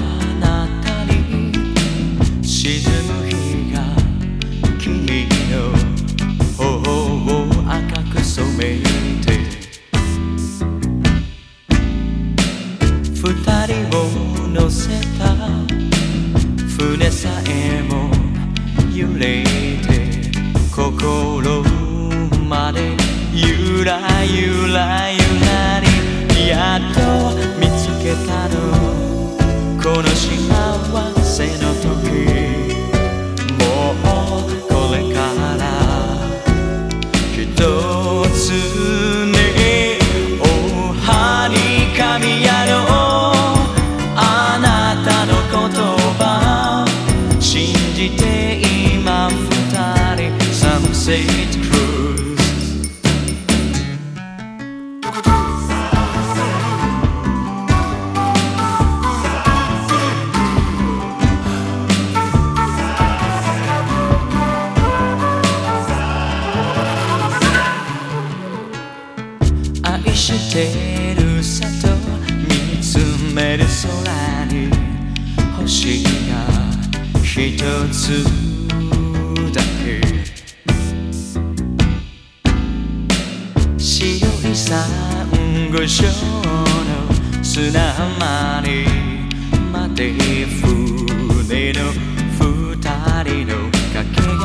の彼方に沈む日が君の頬を赤く染めて二人を乗せた船さえも揺れて心までゆらゆらゆらりやっと見つけたのこの幸せの時もうこれから一つねおはにかみやろう。あなたの言葉信じて今二人。Sunset Cruise してるさと見つめる空に星が一つだけ。白いサンゴ礁の砂浜にまで船の二人の影が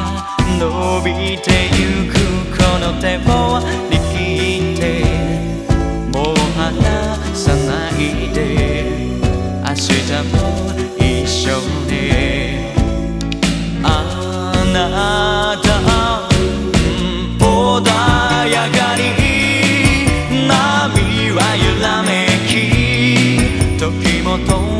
伸びてゆく。この手をやかに波は揺らめき時も止